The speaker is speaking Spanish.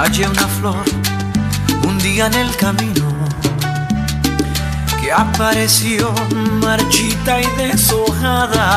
hallé una flor un día en el camino que apareció marchita y deshojada.